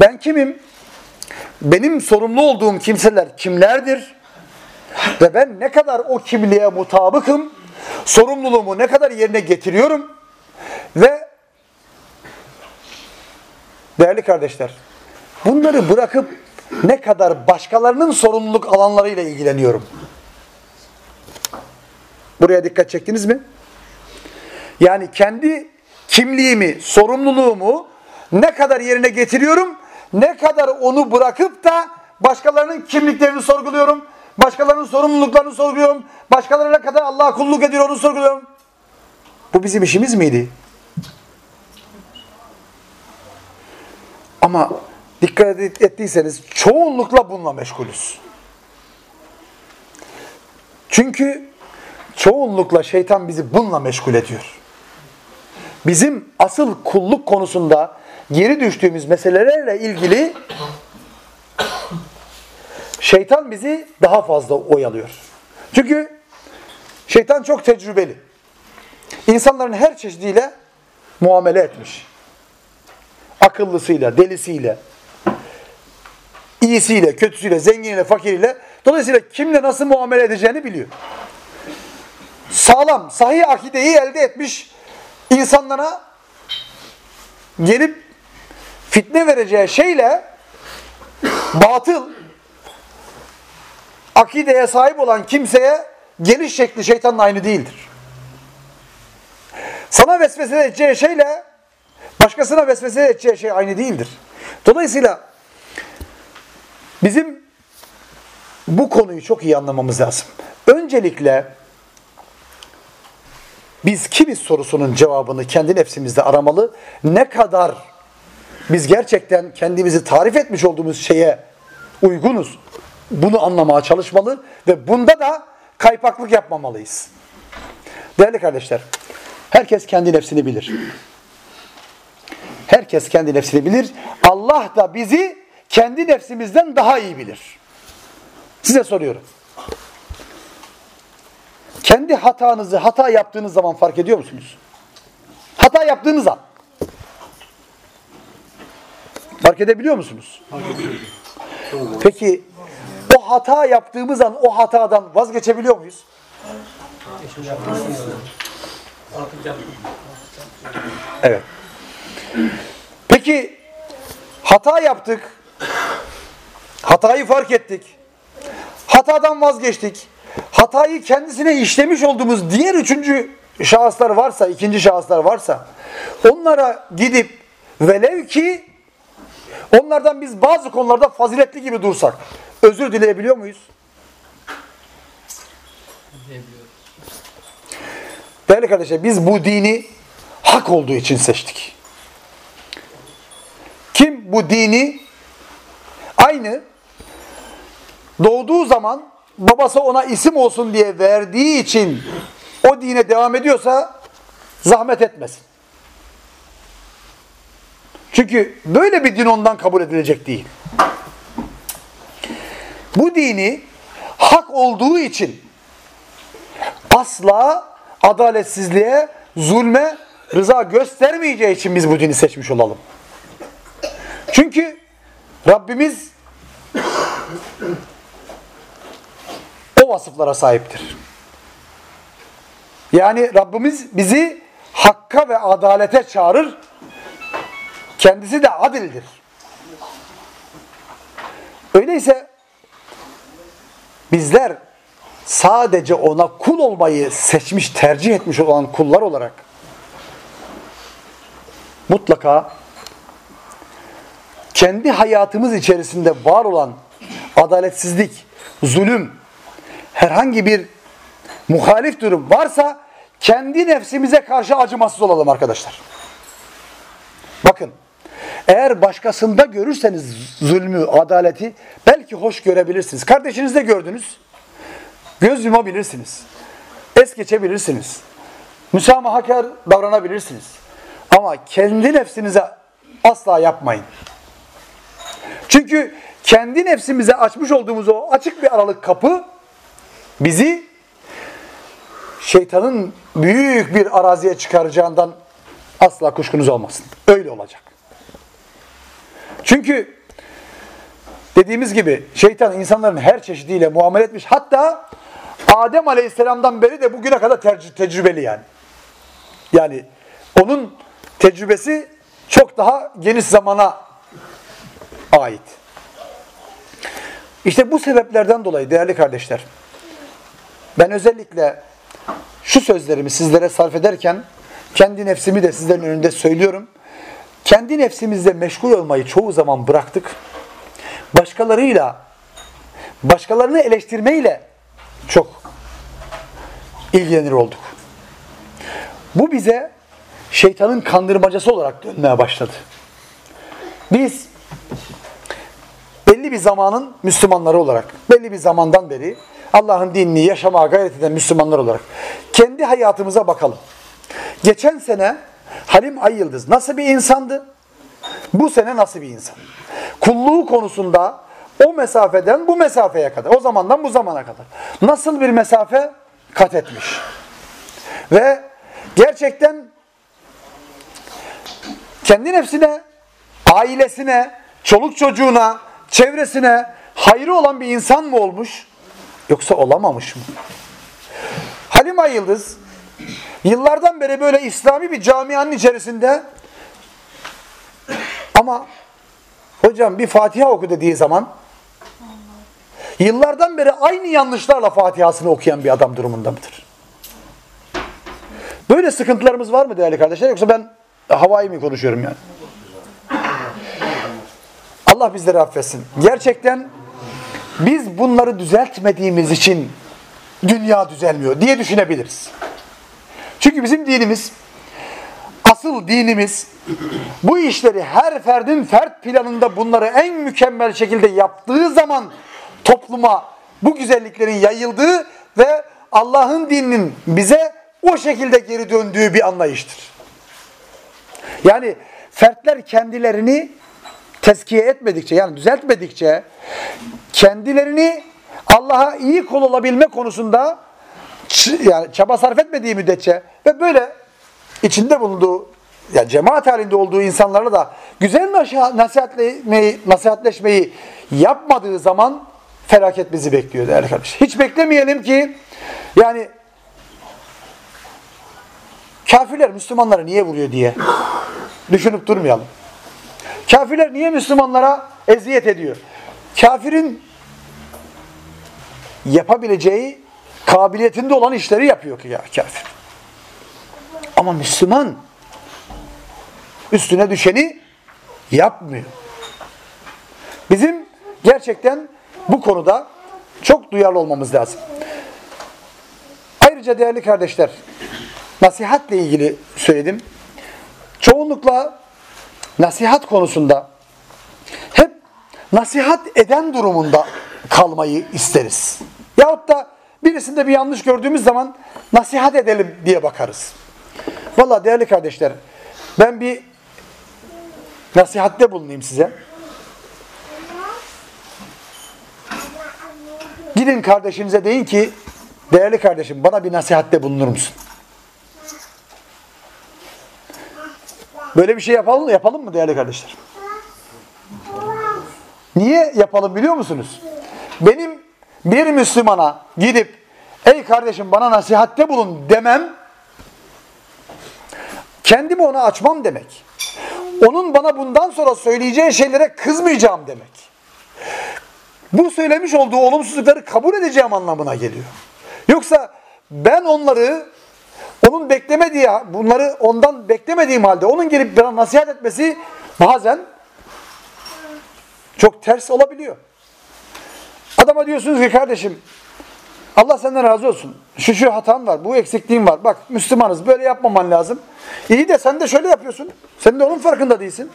Ben kimim? Benim sorumlu olduğum kimseler kimlerdir? Ve ben ne kadar o kimliğe mutabıkım? Sorumluluğumu ne kadar yerine getiriyorum? Ve değerli kardeşler, bunları bırakıp ne kadar başkalarının sorumluluk alanlarıyla ilgileniyorum. Buraya dikkat çektiniz mi? Yani kendi kimliğimi, sorumluluğumu ne kadar yerine getiriyorum, ne kadar onu bırakıp da başkalarının kimliklerini sorguluyorum, başkalarının sorumluluklarını sorguluyorum, başkalarına kadar Allah'a kulluk ediyor onu sorguluyorum. Bu bizim işimiz miydi? Ama dikkat ettiyseniz çoğunlukla bununla meşgulüz. Çünkü çoğunlukla şeytan bizi bununla meşgul ediyor. Bizim asıl kulluk konusunda geri düştüğümüz meselelerle ilgili şeytan bizi daha fazla oyalıyor. Çünkü şeytan çok tecrübeli. İnsanların her çeşidiyle muamele etmiş. Akıllısıyla, delisiyle, iyisiyle, kötüsüyle, zenginiyle, fakiriyle. Dolayısıyla kimle nasıl muamele edeceğini biliyor. Sağlam, sahih akideyi elde etmiş insanlara gelip fitne vereceği şeyle batıl akideye sahip olan kimseye geliş şekli şeytanın aynı değildir. Sana vesvese edeceği şeyle başkasına vesvese edeceği şey aynı değildir. Dolayısıyla bizim bu konuyu çok iyi anlamamız lazım. Öncelikle biz kimiz sorusunun cevabını kendi nefsimizde aramalı. Ne kadar biz gerçekten kendimizi tarif etmiş olduğumuz şeye uygunuz. Bunu anlamaya çalışmalı ve bunda da kaypaklık yapmamalıyız. Değerli kardeşler, herkes kendi nefsini bilir. Herkes kendi nefsini bilir. Allah da bizi kendi nefsimizden daha iyi bilir. Size soruyorum. Kendi hatanızı hata yaptığınız zaman fark ediyor musunuz? Hata yaptığınız an. Fark edebiliyor musunuz? Peki o hata yaptığımız an o hatadan vazgeçebiliyor muyuz? Evet. Peki hata yaptık. Hatayı fark ettik. Hatadan vazgeçtik. Hatayı kendisine işlemiş olduğumuz diğer üçüncü şahıslar varsa, ikinci şahıslar varsa onlara gidip velev ki onlardan biz bazı konularda faziletli gibi dursak özür dileyebiliyor muyuz? Değerli kardeşler biz bu dini hak olduğu için seçtik. Kim bu dini aynı doğduğu zaman babası ona isim olsun diye verdiği için o dine devam ediyorsa zahmet etmesin. Çünkü böyle bir din ondan kabul edilecek değil. Bu dini hak olduğu için asla adaletsizliğe, zulme rıza göstermeyeceği için biz bu dini seçmiş olalım. Çünkü Rabbimiz o vasıflara sahiptir. Yani Rabbimiz bizi hakka ve adalete çağırır. Kendisi de adildir. Öyleyse bizler sadece ona kul olmayı seçmiş, tercih etmiş olan kullar olarak mutlaka kendi hayatımız içerisinde var olan adaletsizlik, zulüm, herhangi bir muhalif durum varsa kendi nefsimize karşı acımasız olalım arkadaşlar. Bakın eğer başkasında görürseniz zulmü, adaleti belki hoş görebilirsiniz. Kardeşinizde gördünüz. Göz yumabilirsiniz. Es geçebilirsiniz. Müsamahakar davranabilirsiniz. Ama kendi nefsinize asla yapmayın. Çünkü kendi nefsimize açmış olduğumuz o açık bir aralık kapı bizi şeytanın büyük bir araziye çıkaracağından asla kuşkunuz olmasın. Öyle olacak. Çünkü dediğimiz gibi şeytan insanların her çeşidiyle muamele etmiş. Hatta Adem Aleyhisselam'dan beri de bugüne kadar tec- tecrübeli yani. Yani onun tecrübesi çok daha geniş zamana ait. İşte bu sebeplerden dolayı değerli kardeşler, ben özellikle şu sözlerimi sizlere sarf ederken kendi nefsimi de sizlerin önünde söylüyorum. Kendi nefsimizle meşgul olmayı çoğu zaman bıraktık. Başkalarıyla, başkalarını eleştirmeyle çok ilgilenir olduk. Bu bize şeytanın kandırmacası olarak dönmeye başladı. Biz belli bir zamanın Müslümanları olarak, belli bir zamandan beri Allah'ın dinini yaşamaya gayret eden Müslümanlar olarak kendi hayatımıza bakalım. Geçen sene Halim Ay nasıl bir insandı? Bu sene nasıl bir insan? Kulluğu konusunda o mesafeden bu mesafeye kadar, o zamandan bu zamana kadar nasıl bir mesafe kat etmiş? Ve gerçekten kendi nefsine, ailesine, çoluk çocuğuna, çevresine hayrı olan bir insan mı olmuş? Yoksa olamamış mı? Halima Yıldız yıllardan beri böyle İslami bir camianın içerisinde ama hocam bir Fatiha oku dediği zaman yıllardan beri aynı yanlışlarla Fatiha'sını okuyan bir adam durumunda mıdır? Böyle sıkıntılarımız var mı değerli kardeşler yoksa ben havai mi konuşuyorum yani? Allah bizleri affetsin. Gerçekten biz bunları düzeltmediğimiz için dünya düzelmiyor diye düşünebiliriz. Çünkü bizim dinimiz, asıl dinimiz bu işleri her ferdin fert planında bunları en mükemmel şekilde yaptığı zaman topluma bu güzelliklerin yayıldığı ve Allah'ın dininin bize o şekilde geri döndüğü bir anlayıştır. Yani fertler kendilerini tezkiye etmedikçe yani düzeltmedikçe kendilerini Allah'a iyi kul olabilme konusunda yani çaba sarf etmediği müddetçe ve böyle içinde bulunduğu yani cemaat halinde olduğu insanlarla da güzel nasihatleşmeyi, nasihatleşmeyi yapmadığı zaman felaket bizi bekliyor değerli kardeşler. Hiç beklemeyelim ki yani kafirler Müslümanları niye vuruyor diye düşünüp durmayalım. Kafirler niye Müslümanlara eziyet ediyor? Kafirin yapabileceği kabiliyetinde olan işleri yapıyor ki ya kafir. Ama Müslüman üstüne düşeni yapmıyor. Bizim gerçekten bu konuda çok duyarlı olmamız lazım. Ayrıca değerli kardeşler, nasihatle ilgili söyledim. Çoğunlukla nasihat konusunda hep nasihat eden durumunda kalmayı isteriz. Yahut da birisinde bir yanlış gördüğümüz zaman nasihat edelim diye bakarız. Valla değerli kardeşler ben bir nasihatte bulunayım size. Gidin kardeşinize deyin ki değerli kardeşim bana bir nasihatte bulunur musun? Böyle bir şey yapalım? Yapalım mı değerli kardeşler? Niye yapalım biliyor musunuz? Benim bir Müslümana gidip ey kardeşim bana nasihatte bulun demem kendimi ona açmam demek. Onun bana bundan sonra söyleyeceği şeylere kızmayacağım demek. Bu söylemiş olduğu olumsuzlukları kabul edeceğim anlamına geliyor. Yoksa ben onları onun beklemediği, bunları ondan beklemediğim halde onun gelip bana nasihat etmesi bazen çok ters olabiliyor. Adama diyorsunuz ki kardeşim Allah senden razı olsun. Şu şu hatan var, bu eksikliğin var. Bak Müslümanız böyle yapmaman lazım. İyi de sen de şöyle yapıyorsun. Sen de onun farkında değilsin.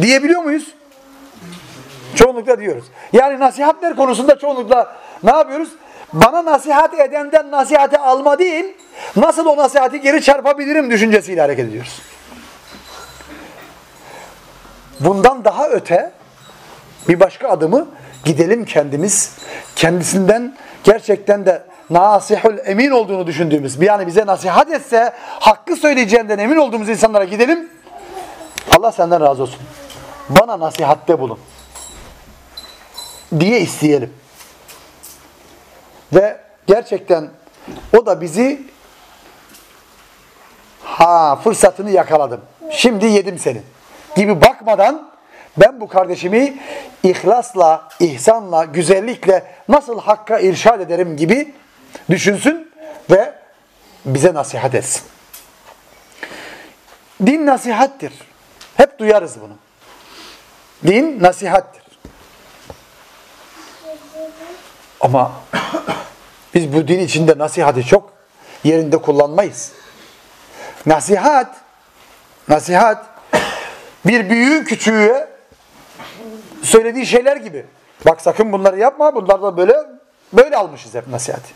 Diyebiliyor muyuz? Çoğunlukla diyoruz. Yani nasihatler konusunda çoğunlukla ne yapıyoruz? Bana nasihat edenden nasihati alma değil, nasıl o nasihati geri çarpabilirim düşüncesiyle hareket ediyoruz. Bundan daha öte bir başka adımı gidelim kendimiz kendisinden gerçekten de nasihul emin olduğunu düşündüğümüz yani bize nasihat etse hakkı söyleyeceğinden emin olduğumuz insanlara gidelim. Allah senden razı olsun. Bana nasihatte bulun. Diye isteyelim. Ve gerçekten o da bizi ha fırsatını yakaladım. Şimdi yedim senin gibi bakmadan ben bu kardeşimi ihlasla, ihsanla, güzellikle nasıl hakka irşad ederim gibi düşünsün ve bize nasihat etsin. Din nasihattir. Hep duyarız bunu. Din nasihattir. Ama biz bu din içinde nasihati çok yerinde kullanmayız. Nasihat, nasihat bir büyüğün küçüğe söylediği şeyler gibi. Bak sakın bunları yapma. Bunlar da böyle böyle almışız hep nasihati.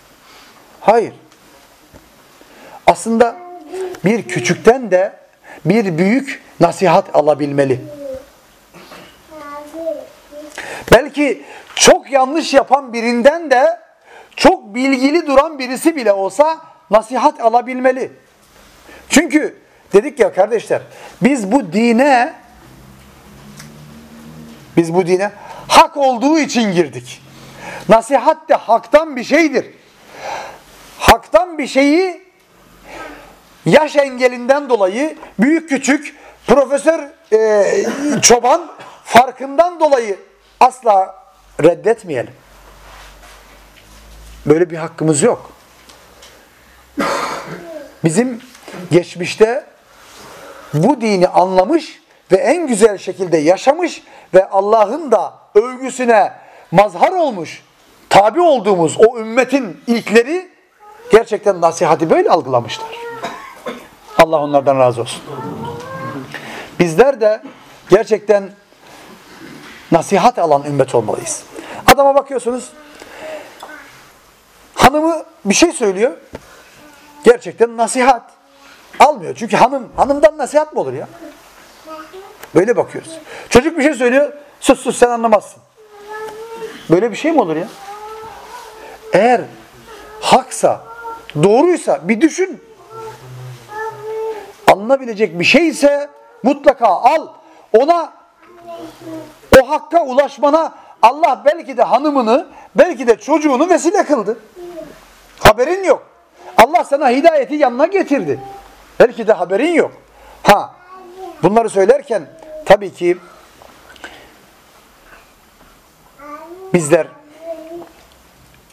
Hayır. Aslında bir küçükten de bir büyük nasihat alabilmeli. Belki çok yanlış yapan birinden de çok bilgili duran birisi bile olsa nasihat alabilmeli. Çünkü dedik ya kardeşler biz bu dine biz bu dine hak olduğu için girdik. Nasihat de haktan bir şeydir. Haktan bir şeyi yaş engelinden dolayı büyük küçük profesör e, çoban farkından dolayı asla reddetmeyelim. Böyle bir hakkımız yok. Bizim geçmişte bu dini anlamış ve en güzel şekilde yaşamış ve Allah'ın da övgüsüne mazhar olmuş, tabi olduğumuz o ümmetin ilkleri gerçekten nasihati böyle algılamışlar. Allah onlardan razı olsun. Bizler de gerçekten nasihat alan ümmet olmalıyız. Adama bakıyorsunuz, hanımı bir şey söylüyor, gerçekten nasihat almıyor. Çünkü hanım, hanımdan nasihat mı olur ya? Böyle bakıyoruz. Çocuk bir şey söylüyor, sus sus sen anlamazsın. Böyle bir şey mi olur ya? Eğer haksa, doğruysa bir düşün. Alınabilecek bir şeyse mutlaka al. Ona o hakka ulaşmana Allah belki de hanımını, belki de çocuğunu vesile kıldı. Haberin yok. Allah sana hidayeti yanına getirdi. Belki de haberin yok. Ha, bunları söylerken tabii ki bizler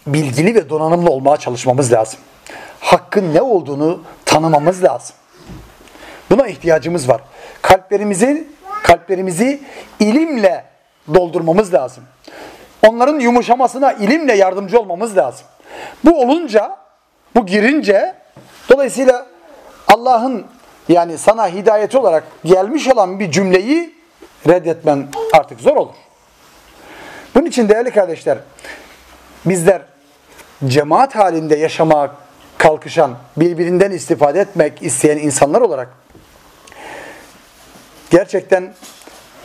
bilgili ve donanımlı olmaya çalışmamız lazım. Hakkın ne olduğunu tanımamız lazım. Buna ihtiyacımız var. Kalplerimizi kalplerimizi ilimle doldurmamız lazım. Onların yumuşamasına ilimle yardımcı olmamız lazım. Bu olunca, bu girince Dolayısıyla Allah'ın yani sana hidayeti olarak gelmiş olan bir cümleyi reddetmen artık zor olur. Bunun için değerli kardeşler bizler cemaat halinde yaşamaya kalkışan, birbirinden istifade etmek isteyen insanlar olarak gerçekten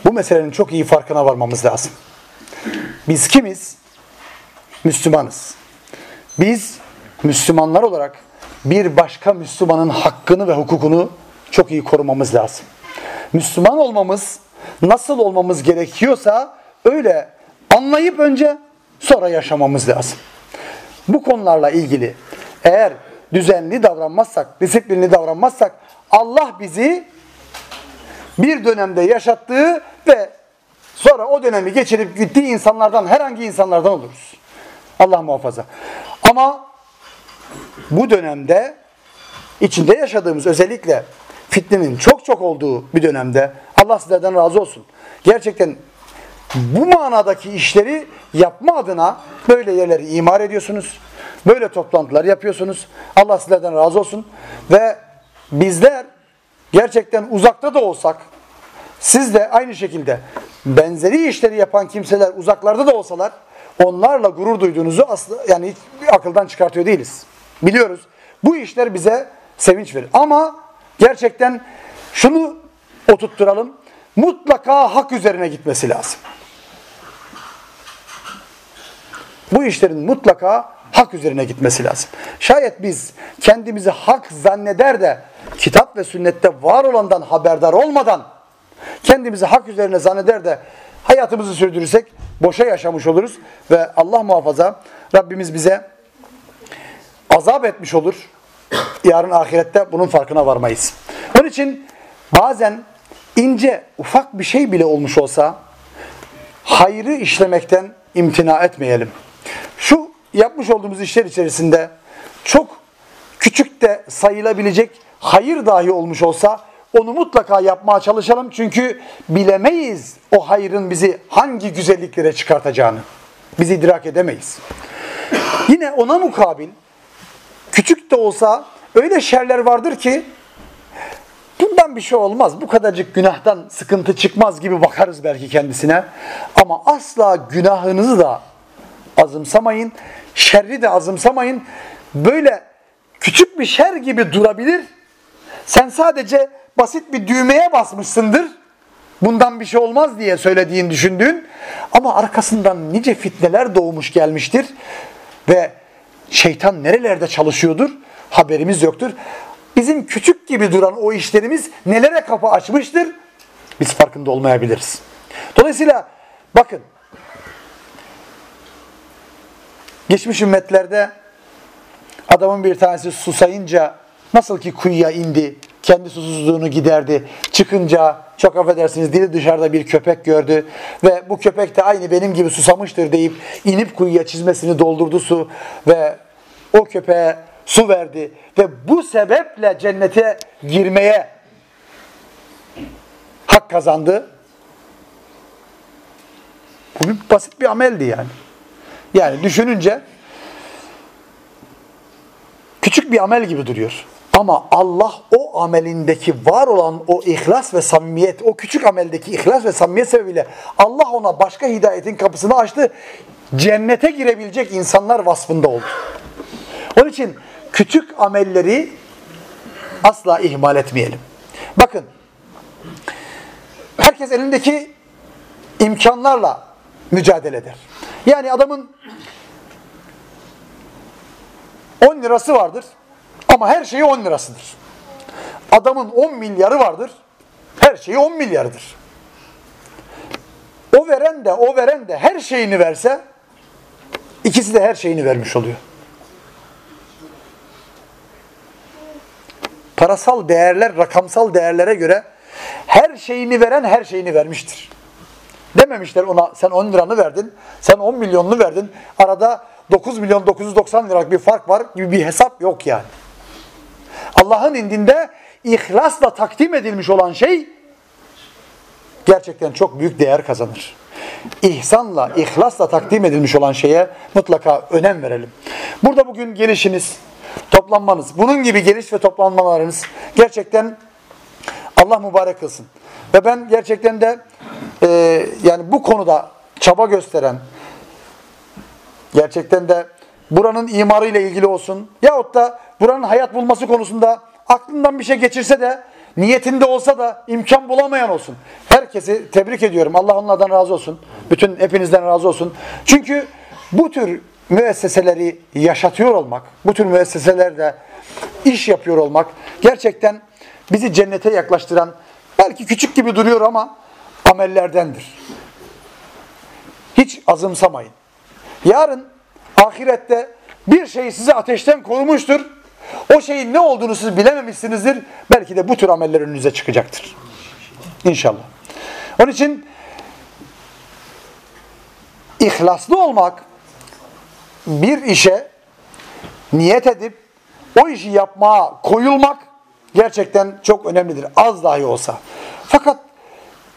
bu meselenin çok iyi farkına varmamız lazım. Biz kimiz? Müslümanız. Biz Müslümanlar olarak bir başka Müslümanın hakkını ve hukukunu çok iyi korumamız lazım. Müslüman olmamız nasıl olmamız gerekiyorsa öyle anlayıp önce sonra yaşamamız lazım. Bu konularla ilgili eğer düzenli davranmazsak, disiplinli davranmazsak Allah bizi bir dönemde yaşattığı ve sonra o dönemi geçirip gittiği insanlardan herhangi insanlardan oluruz. Allah muhafaza. Ama bu dönemde içinde yaşadığımız özellikle fitnenin çok çok olduğu bir dönemde Allah sizlerden razı olsun. Gerçekten bu manadaki işleri yapma adına böyle yerleri imar ediyorsunuz. Böyle toplantılar yapıyorsunuz. Allah sizlerden razı olsun. Ve bizler gerçekten uzakta da olsak siz de aynı şekilde benzeri işleri yapan kimseler uzaklarda da olsalar onlarla gurur duyduğunuzu aslı yani hiç akıldan çıkartıyor değiliz. Biliyoruz. Bu işler bize sevinç verir. Ama gerçekten şunu oturtturalım. Mutlaka hak üzerine gitmesi lazım. Bu işlerin mutlaka hak üzerine gitmesi lazım. Şayet biz kendimizi hak zanneder de kitap ve sünnette var olandan haberdar olmadan kendimizi hak üzerine zanneder de hayatımızı sürdürürsek boşa yaşamış oluruz ve Allah muhafaza Rabbimiz bize azap etmiş olur. Yarın ahirette bunun farkına varmayız. Onun için bazen ince ufak bir şey bile olmuş olsa hayrı işlemekten imtina etmeyelim. Şu yapmış olduğumuz işler içerisinde çok küçük de sayılabilecek hayır dahi olmuş olsa onu mutlaka yapmaya çalışalım. Çünkü bilemeyiz o hayrın bizi hangi güzelliklere çıkartacağını. Biz idrak edemeyiz. Yine ona mukabil küçük de olsa öyle şerler vardır ki bundan bir şey olmaz. Bu kadarcık günahtan sıkıntı çıkmaz gibi bakarız belki kendisine. Ama asla günahınızı da azımsamayın. Şerri de azımsamayın. Böyle küçük bir şer gibi durabilir. Sen sadece basit bir düğmeye basmışsındır. Bundan bir şey olmaz diye söylediğin, düşündüğün. Ama arkasından nice fitneler doğmuş gelmiştir. Ve şeytan nerelerde çalışıyordur? Haberimiz yoktur. Bizim küçük gibi duran o işlerimiz nelere kapı açmıştır? Biz farkında olmayabiliriz. Dolayısıyla bakın geçmiş ümmetlerde adamın bir tanesi susayınca nasıl ki kuyuya indi, kendi susuzluğunu giderdi. Çıkınca çok affedersiniz dili dışarıda bir köpek gördü ve bu köpek de aynı benim gibi susamıştır deyip inip kuyuya çizmesini doldurdu su ve o köpeğe su verdi ve bu sebeple cennete girmeye hak kazandı. Bu bir basit bir ameldi yani. Yani düşününce küçük bir amel gibi duruyor. Ama Allah o amelindeki var olan o ihlas ve samimiyet, o küçük ameldeki ihlas ve samimiyet sebebiyle Allah ona başka hidayetin kapısını açtı. Cennete girebilecek insanlar vasfında oldu. Onun için küçük amelleri asla ihmal etmeyelim. Bakın, herkes elindeki imkanlarla mücadele eder. Yani adamın 10 lirası vardır ama her şeyi 10 lirasıdır. Adamın 10 milyarı vardır, her şeyi 10 milyardır. O veren de o veren de her şeyini verse ikisi de her şeyini vermiş oluyor. Parasal değerler, rakamsal değerlere göre her şeyini veren her şeyini vermiştir. Dememişler ona sen 10 liranı verdin, sen 10 milyonunu verdin. Arada 9 milyon 990 liralık bir fark var gibi bir hesap yok yani. Allah'ın indinde ihlasla takdim edilmiş olan şey gerçekten çok büyük değer kazanır. İhsanla, ihlasla takdim edilmiş olan şeye mutlaka önem verelim. Burada bugün gelişiniz, toplanmanız, bunun gibi geliş ve toplanmalarınız gerçekten Allah mübarek kılsın. Ve ben gerçekten de e, yani bu konuda çaba gösteren, gerçekten de buranın imarı ile ilgili olsun yahut da buranın hayat bulması konusunda aklından bir şey geçirse de niyetinde olsa da imkan bulamayan olsun. Herkesi tebrik ediyorum. Allah onlardan razı olsun. Bütün hepinizden razı olsun. Çünkü bu tür müesseseleri yaşatıyor olmak, bu tür müesseselerde iş yapıyor olmak gerçekten bizi cennete yaklaştıran belki küçük gibi duruyor ama amellerdendir. Hiç azımsamayın. Yarın ahirette bir şey sizi ateşten korumuştur. O şeyin ne olduğunu siz bilememişsinizdir. Belki de bu tür ameller önünüze çıkacaktır. İnşallah. Onun için ihlaslı olmak bir işe niyet edip o işi yapmaya koyulmak gerçekten çok önemlidir. Az dahi olsa. Fakat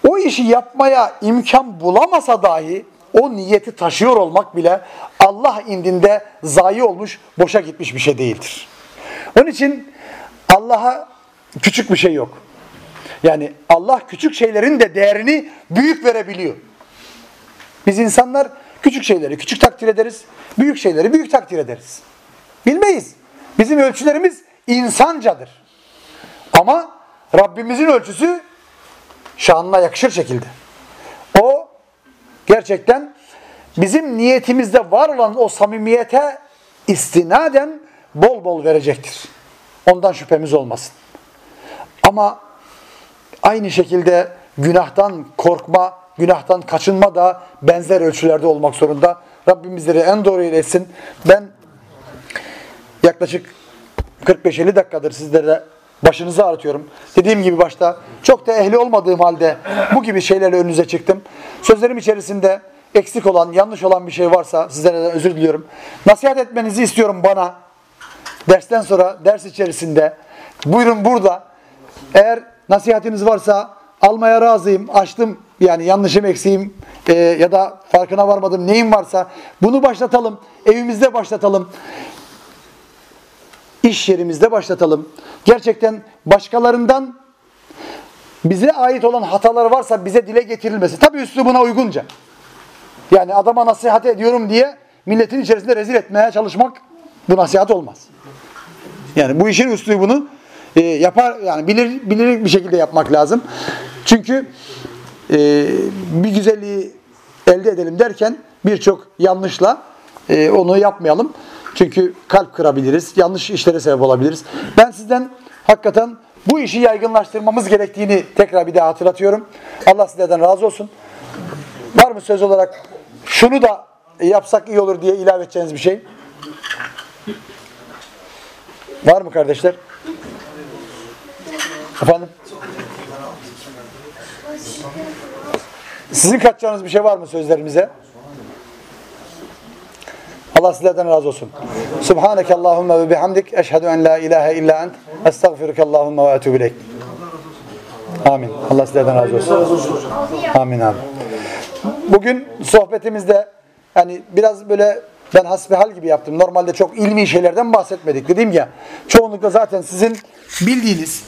o işi yapmaya imkan bulamasa dahi o niyeti taşıyor olmak bile Allah indinde zayi olmuş, boşa gitmiş bir şey değildir. Onun için Allah'a küçük bir şey yok. Yani Allah küçük şeylerin de değerini büyük verebiliyor. Biz insanlar küçük şeyleri küçük takdir ederiz, büyük şeyleri büyük takdir ederiz. Bilmeyiz. Bizim ölçülerimiz insancadır. Ama Rabbimizin ölçüsü şanına yakışır şekilde. O gerçekten bizim niyetimizde var olan o samimiyete istinaden bol bol verecektir. Ondan şüphemiz olmasın. Ama aynı şekilde günahtan korkma, günahtan kaçınma da benzer ölçülerde olmak zorunda. Rabbim bizleri en doğru eylesin. Ben yaklaşık 45-50 dakikadır sizlere başınızı ağrıtıyorum. Dediğim gibi başta çok da ehli olmadığım halde bu gibi şeylerle önünüze çıktım. Sözlerim içerisinde eksik olan, yanlış olan bir şey varsa sizlerden özür diliyorum. Nasihat etmenizi istiyorum bana. Dersten sonra, ders içerisinde. Buyurun burada. Eğer nasihatiniz varsa almaya razıyım. Açtım yani yanlışım eksiğim e, ya da farkına varmadım neyim varsa bunu başlatalım. Evimizde başlatalım. İş yerimizde başlatalım. Gerçekten başkalarından bize ait olan hatalar varsa bize dile getirilmesi. Tabi üslubuna uygunca. Yani adama nasihat ediyorum diye milletin içerisinde rezil etmeye çalışmak bu nasihat olmaz. Yani bu işin üslubunu e, yapar yani bilir bilir bir şekilde yapmak lazım. Çünkü e, bir güzelliği elde edelim derken birçok yanlışla e, onu yapmayalım. Çünkü kalp kırabiliriz, yanlış işlere sebep olabiliriz. Ben sizden hakikaten bu işi yaygınlaştırmamız gerektiğini tekrar bir daha hatırlatıyorum. Allah sizlerden razı olsun. Var mı söz olarak şunu da yapsak iyi olur diye ilave edeceğiniz bir şey? Var mı kardeşler? Efendim? Sizin katacağınız bir şey var mı sözlerimize? Allah sizlerden razı olsun. Subhaneke Allahumma ve bihamdik. Eşhedü en la ilahe illa ent. Estağfiruke Allahumma ve etubu ileyk. Amin. Allah sizlerden razı olsun. Amin abi. Bugün sohbetimizde yani biraz böyle ben hasbihal gibi yaptım. Normalde çok ilmi şeylerden bahsetmedik. Dediğim ya çoğunlukla zaten sizin bildiğiniz